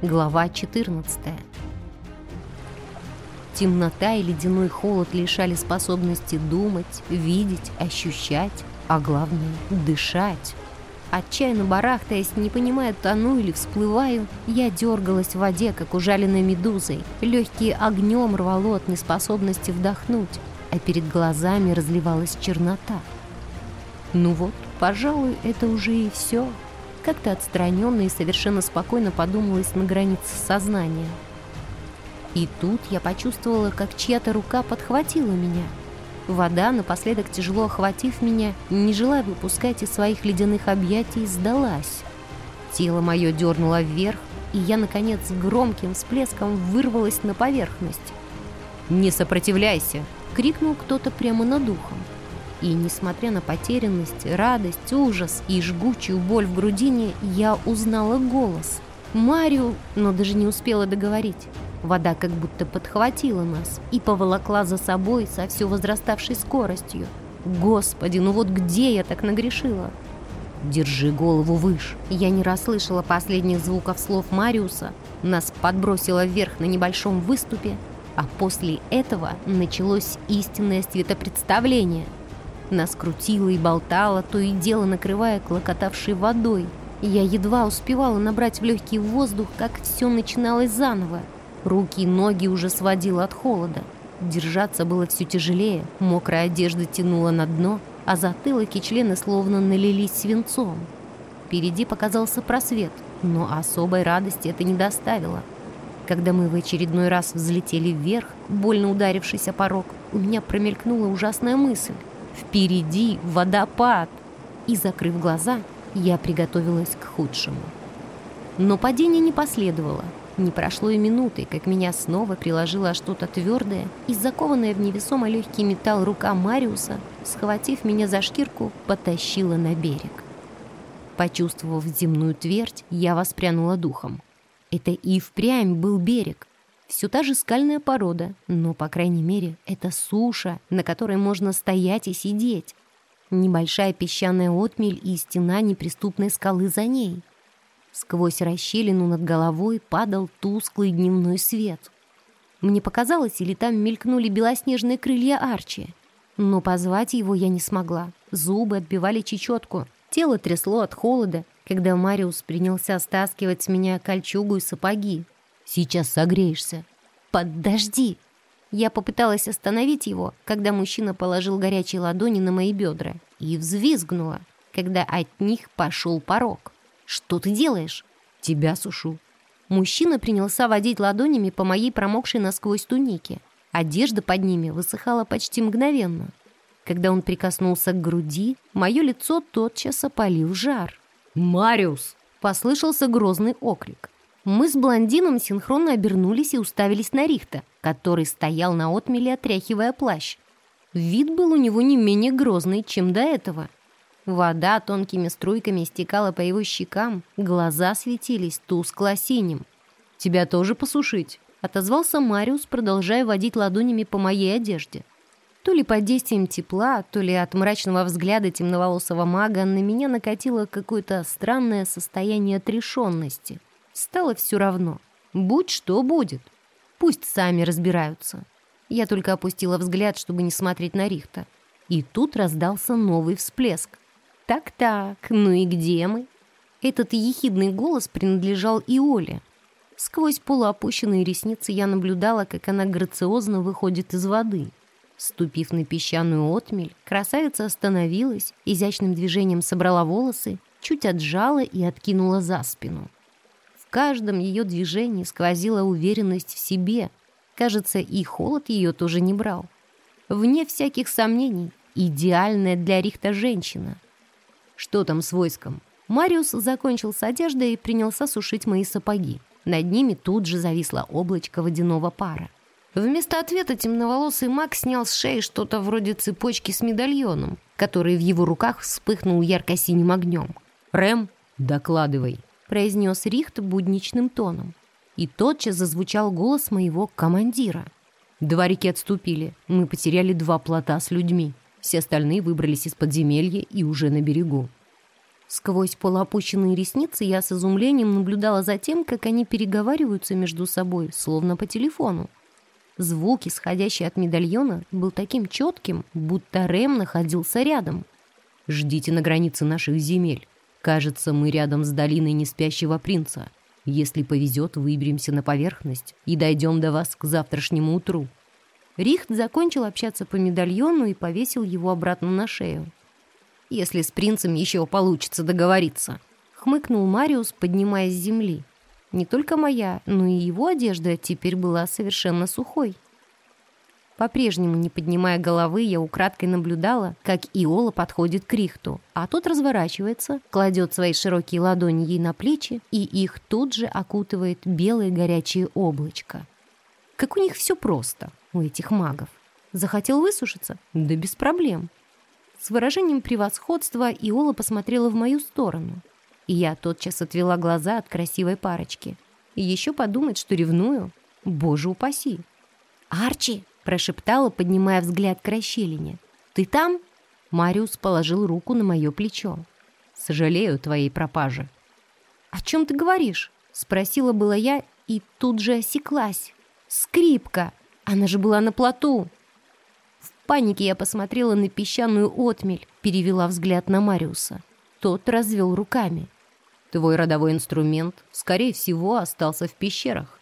Глава 14. Темнота и ледяной холод лишали способности думать, видеть, ощущать, а главное — дышать. Отчаянно барахтаясь, не понимая, тону или всплываю, я дергалась в воде, как ужаленной медузой. Легкие огнем рвало от неспособности вдохнуть, а перед глазами разливалась чернота. Ну вот, пожалуй, это уже и все. Как-то отстраненно и совершенно спокойно подумалось на границе сознания. И тут я почувствовала, как чья-то рука подхватила меня — Вода, напоследок тяжело охватив меня, не желая выпускать из своих ледяных объятий, сдалась. Тело мое дернуло вверх, и я, наконец, громким всплеском вырвалась на поверхность. «Не сопротивляйся!» — крикнул кто-то прямо над ухом. И, несмотря на потерянность, радость, ужас и жгучую боль в грудине, я узнала голос. Марию, но даже не успела договорить. Вода как будто подхватила нас и поволокла за собой со все возраставшей скоростью. Господи, ну вот где я так нагрешила? Держи голову выше. Я не расслышала последних звуков слов Мариуса. Нас подбросило вверх на небольшом выступе, а после этого началось истинное светопредставление. Нас крутило и болтало, то и дело накрывая клокотавшей водой. Я едва успевала набрать в легкий воздух, как все начиналось заново. Руки и ноги уже сводило от холода. Держаться было все тяжелее, мокрая одежда тянула на дно, а затылок и члены словно налились свинцом. Впереди показался просвет, но особой радости это не доставило. Когда мы в очередной раз взлетели вверх, больно ударившись о порог, у меня промелькнула ужасная мысль. Впереди водопад! И, закрыв глаза, я приготовилась к худшему. Но падение не последовало. Не прошло и минуты, как меня снова приложило что-то твердое, и закованная в невесомо легкий металл рука Мариуса, схватив меня за шкирку, потащила на берег. Почувствовав земную твердь, я воспрянула духом. Это и впрямь был берег. Все та же скальная порода, но, по крайней мере, это суша, на которой можно стоять и сидеть. Небольшая песчаная отмель и стена неприступной скалы за ней. Сквозь расщелину над головой падал тусклый дневной свет. Мне показалось, или там мелькнули белоснежные крылья Арчи. Но позвать его я не смогла. Зубы отбивали чечетку. Тело трясло от холода, когда Мариус принялся стаскивать с меня кольчугу и сапоги. «Сейчас согреешься». «Подожди!» Я попыталась остановить его, когда мужчина положил горячие ладони на мои бедра, и взвизгнула, когда от них пошел порог. «Что ты делаешь?» «Тебя сушу». Мужчина принялся водить ладонями по моей промокшей насквозь тунике. Одежда под ними высыхала почти мгновенно. Когда он прикоснулся к груди, мое лицо тотчас опалил жар. «Мариус!» — послышался грозный оклик. Мы с блондином синхронно обернулись и уставились на Рихта, который стоял на отмеле, отряхивая плащ. Вид был у него не менее грозный, чем до этого. Вода тонкими струйками стекала по его щекам, глаза светились тускло-синим. «Тебя тоже посушить?» — отозвался Мариус, продолжая водить ладонями по моей одежде. То ли под действием тепла, то ли от мрачного взгляда темноволосого мага на меня накатило какое-то странное состояние отрешенности. Стало все равно. Будь что будет. Пусть сами разбираются. Я только опустила взгляд, чтобы не смотреть на Рихта. И тут раздался новый всплеск. «Так-так, ну и где мы?» Этот ехидный голос принадлежал и Оле. Сквозь полуопущенные ресницы я наблюдала, как она грациозно выходит из воды. Ступив на песчаную отмель, красавица остановилась, изящным движением собрала волосы, чуть отжала и откинула за спину. Каждом ее движении сквозила уверенность в себе. Кажется, и холод ее тоже не брал. Вне всяких сомнений, идеальная для Рихта женщина — что там с войском? Мариус закончил с одеждой и принялся сушить мои сапоги. Над ними тут же зависло облачко водяного пара. Вместо ответа темноволосый маг снял с шеи что-то вроде цепочки с медальоном, который в его руках вспыхнул ярко-синим огнем. «Рэм, докладывай», — произнес Рихт будничным тоном. И тотчас зазвучал голос моего командира. Два реки отступили. Мы потеряли два плота с людьми. Все остальные выбрались из подземелья и уже на берегу. Сквозь полуопущенные ресницы я с изумлением наблюдала за тем, как они переговариваются между собой, словно по телефону. Звук, исходящий от медальона, был таким четким, будто Рэм находился рядом. «Ждите на границе наших земель. Кажется, мы рядом с долиной неспящего принца. Если повезет, выберемся на поверхность и дойдем до вас к завтрашнему утру». Рихт закончил общаться по медальону и повесил его обратно на шею. «Если с принцем еще получится договориться», — хмыкнул Мариус, поднимаясь с земли. Не только моя, но и его одежда теперь была совершенно сухой. По-прежнему, не поднимая головы, я украдкой наблюдала, как Иола подходит к Рихту, а тот разворачивается, кладет свои широкие ладони ей на плечи, и их тут же окутывает белое горячее облачко. Как у них все просто, у этих магов. Захотел высушиться? Да без проблем. С выражением превосходства Иола посмотрела в мою сторону — и я тотчас отвела глаза от красивой парочки. И еще подумать, что ревную. Боже упаси. «Арчи!» – прошептала, поднимая взгляд к расщелине. «Ты там?» Мариус положил руку на мое плечо. «Сожалею твоей пропаже». «О чем ты говоришь?» – спросила была я и тут же осеклась. «Скрипка! Она же была на плоту!» В панике я посмотрела на песчаную отмель, перевела взгляд на Мариуса. Тот развел руками. Твой родовой инструмент, скорее всего, остался в пещерах.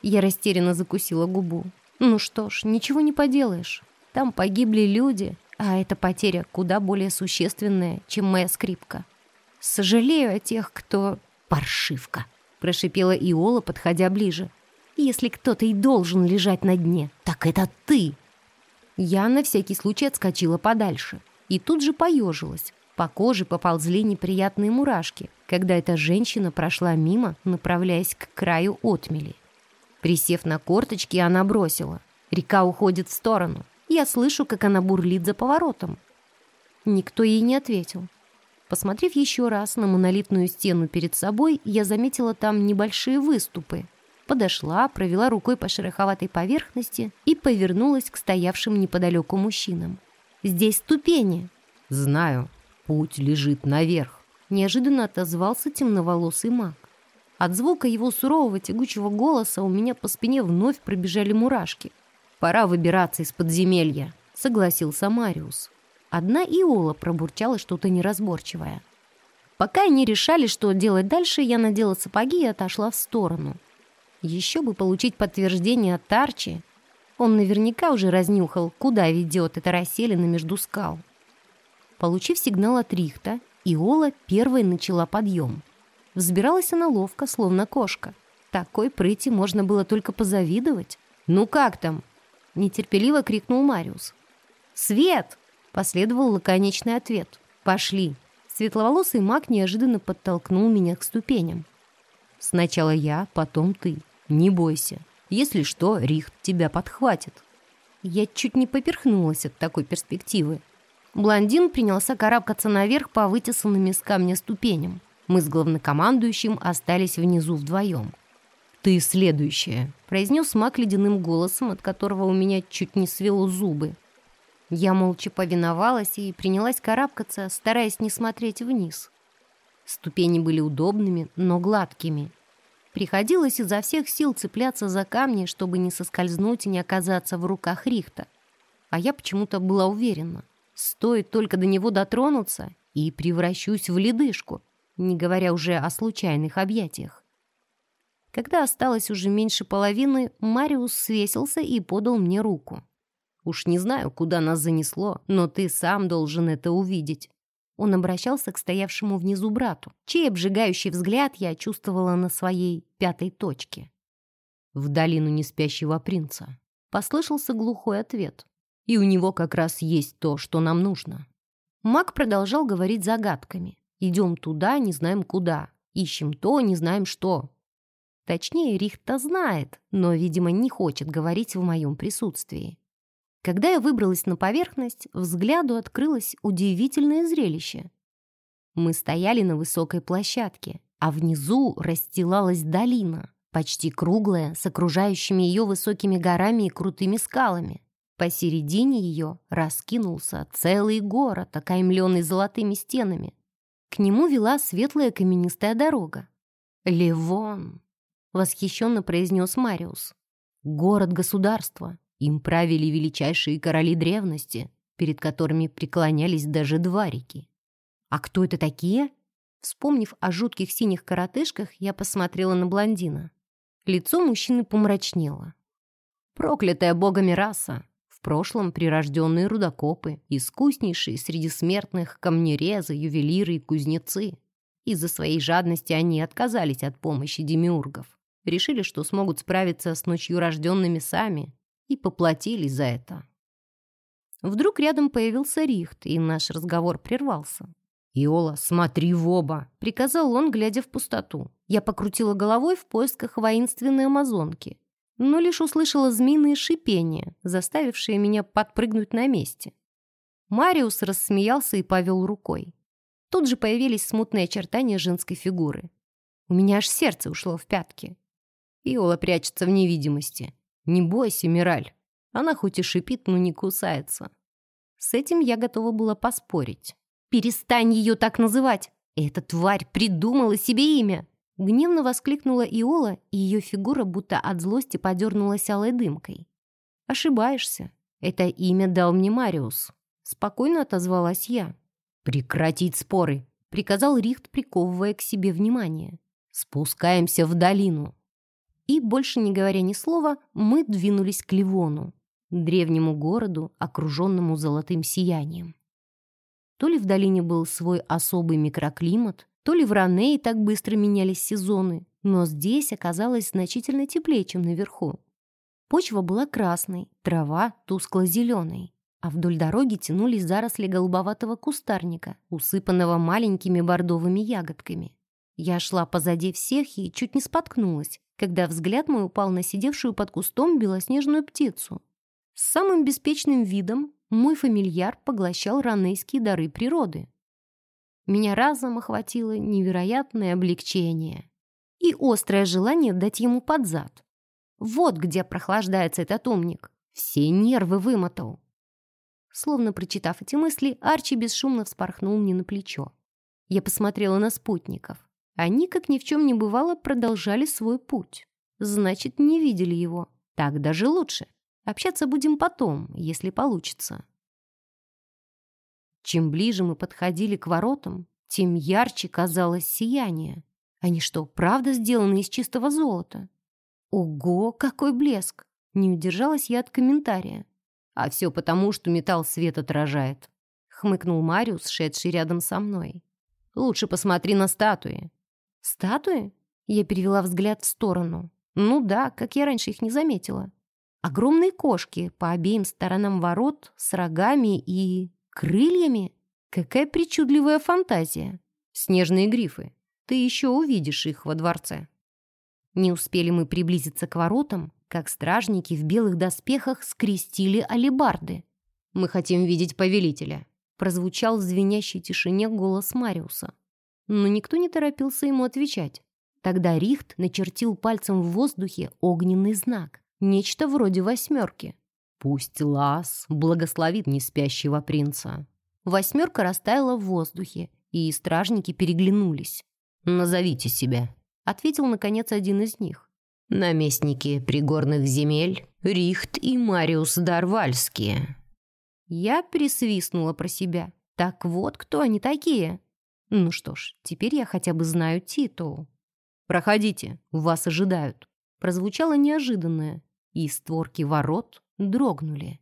Я растерянно закусила губу. Ну что ж, ничего не поделаешь. Там погибли люди, а эта потеря куда более существенная, чем моя скрипка. Сожалею о тех, кто... Паршивка, прошипела Иола, подходя ближе. Если кто-то и должен лежать на дне, так это ты. Я на всякий случай отскочила подальше и тут же поежилась, по коже поползли неприятные мурашки, когда эта женщина прошла мимо, направляясь к краю отмели. Присев на корточки, она бросила. Река уходит в сторону. Я слышу, как она бурлит за поворотом. Никто ей не ответил. Посмотрев еще раз на монолитную стену перед собой, я заметила там небольшие выступы. Подошла, провела рукой по шероховатой поверхности и повернулась к стоявшим неподалеку мужчинам. «Здесь ступени!» «Знаю», «Путь лежит наверх», — неожиданно отозвался темноволосый маг. От звука его сурового тягучего голоса у меня по спине вновь пробежали мурашки. «Пора выбираться из подземелья», — согласился Мариус. Одна Иола пробурчала что-то неразборчивое. Пока они решали, что делать дальше, я надела сапоги и отошла в сторону. Еще бы получить подтверждение от Тарчи. Он наверняка уже разнюхал, куда ведет эта расселена между скал. Получив сигнал от Рихта, Иола первой начала подъем. Взбиралась она ловко, словно кошка. Такой прыти можно было только позавидовать. «Ну как там?» — нетерпеливо крикнул Мариус. «Свет!» — последовал лаконичный ответ. «Пошли!» Светловолосый маг неожиданно подтолкнул меня к ступеням. «Сначала я, потом ты. Не бойся. Если что, Рихт тебя подхватит». Я чуть не поперхнулась от такой перспективы. Блондин принялся карабкаться наверх по вытесанным из камня ступеням. Мы с главнокомандующим остались внизу вдвоем. «Ты следующая», — произнес маг ледяным голосом, от которого у меня чуть не свело зубы. Я молча повиновалась и принялась карабкаться, стараясь не смотреть вниз. Ступени были удобными, но гладкими. Приходилось изо всех сил цепляться за камни, чтобы не соскользнуть и не оказаться в руках Рихта. А я почему-то была уверена — Стоит только до него дотронуться, и превращусь в ледышку, не говоря уже о случайных объятиях. Когда осталось уже меньше половины, Мариус свесился и подал мне руку. «Уж не знаю, куда нас занесло, но ты сам должен это увидеть». Он обращался к стоявшему внизу брату, чей обжигающий взгляд я чувствовала на своей пятой точке. «В долину неспящего принца», — послышался глухой ответ. И у него как раз есть то, что нам нужно. Маг продолжал говорить загадками. Идем туда, не знаем куда. Ищем то, не знаем что. Точнее, Рихта знает, но, видимо, не хочет говорить в моем присутствии. Когда я выбралась на поверхность, взгляду открылось удивительное зрелище. Мы стояли на высокой площадке, а внизу расстилалась долина, почти круглая, с окружающими ее высокими горами и крутыми скалами. Посередине ее раскинулся целый город, окаймленный золотыми стенами. К нему вела светлая каменистая дорога. «Ливон!» — восхищенно произнес Мариус. «Город-государство. Им правили величайшие короли древности, перед которыми преклонялись даже дварики. А кто это такие?» Вспомнив о жутких синих коротышках, я посмотрела на блондина. Лицо мужчины помрачнело. «Проклятая богами раса! Прошлом прирожденные рудокопы, искуснейшие среди смертных камнерезы, ювелиры и кузнецы. Из-за своей жадности они отказались от помощи демиургов. Решили, что смогут справиться с ночью рожденными сами, и поплатились за это. Вдруг рядом появился Рихт, и наш разговор прервался. «Иола, смотри в оба!» — приказал он, глядя в пустоту. Я покрутила головой в поисках воинственной амазонки, но лишь услышала змеиные шипения, заставившие меня подпрыгнуть на месте. Мариус рассмеялся и повел рукой. Тут же появились смутные очертания женской фигуры. У меня аж сердце ушло в пятки. Иола прячется в невидимости. «Не бойся, Мираль. Она хоть и шипит, но не кусается». С этим я готова была поспорить. «Перестань ее так называть! Эта тварь придумала себе имя!» Гневно воскликнула Иола, и ее фигура будто от злости подернулась алой дымкой. «Ошибаешься. Это имя дал мне Мариус». Спокойно отозвалась я. «Прекратить споры», — приказал Рихт, приковывая к себе внимание. «Спускаемся в долину». И, больше не говоря ни слова, мы двинулись к Ливону, древнему городу, окруженному золотым сиянием. То ли в долине был свой особый микроклимат, то ли в Ранее так быстро менялись сезоны, но здесь оказалось значительно теплее, чем наверху. Почва была красной, трава тускло-зеленой, а вдоль дороги тянулись заросли голубоватого кустарника, усыпанного маленькими бордовыми ягодками. Я шла позади всех и чуть не споткнулась, когда взгляд мой упал на сидевшую под кустом белоснежную птицу. С самым беспечным видом мой фамильяр поглощал ранейские дары природы. Меня разом охватило невероятное облегчение и острое желание дать ему под зад. Вот где прохлаждается этот умник. Все нервы вымотал. Словно прочитав эти мысли, Арчи бесшумно вспорхнул мне на плечо. Я посмотрела на спутников. Они, как ни в чем не бывало, продолжали свой путь. Значит, не видели его. Так даже лучше. Общаться будем потом, если получится. Чем ближе мы подходили к воротам, тем ярче казалось сияние. Они что, правда сделаны из чистого золота? Ого, какой блеск! Не удержалась я от комментария. А все потому, что металл свет отражает. Хмыкнул Мариус, шедший рядом со мной. Лучше посмотри на статуи. Статуи? Я перевела взгляд в сторону. Ну да, как я раньше их не заметила. Огромные кошки по обеим сторонам ворот с рогами и... крыльями. Какая причудливая фантазия. Снежные грифы. Ты еще увидишь их во дворце. Не успели мы приблизиться к воротам, как стражники в белых доспехах скрестили алебарды. «Мы хотим видеть повелителя», — прозвучал в звенящей тишине голос Мариуса. Но никто не торопился ему отвечать. Тогда Рихт начертил пальцем в воздухе огненный знак. Нечто вроде восьмерки. Пусть Лас благословит неспящего принца. Восьмерка растаяла в воздухе, и стражники переглянулись. «Назовите себя», — ответил, наконец, один из них. «Наместники пригорных земель, Рихт и Мариус Дарвальские». Я присвистнула про себя. «Так вот, кто они такие?» «Ну что ж, теперь я хотя бы знаю титул». «Проходите, вас ожидают». Прозвучало неожиданное, и створки ворот дрогнули.